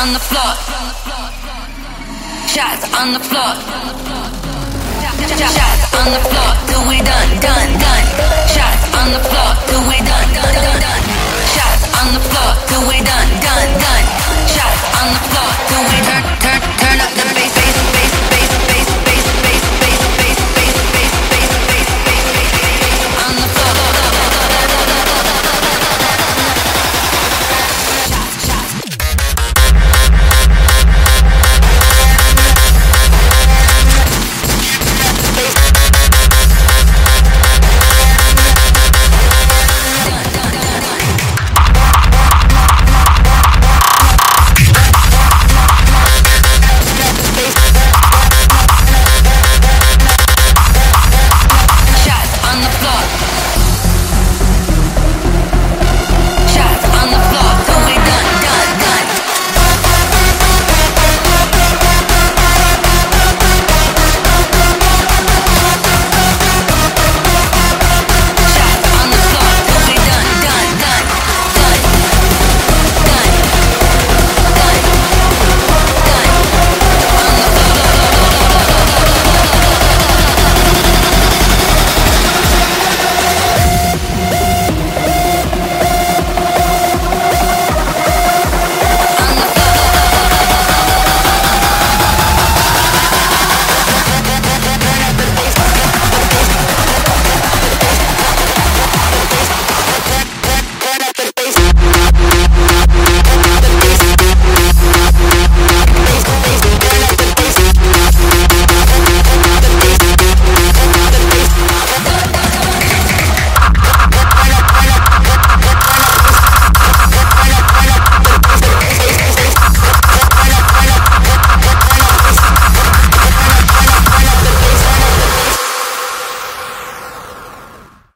on the floor. Shots on the floor. Shots on the floor till we done.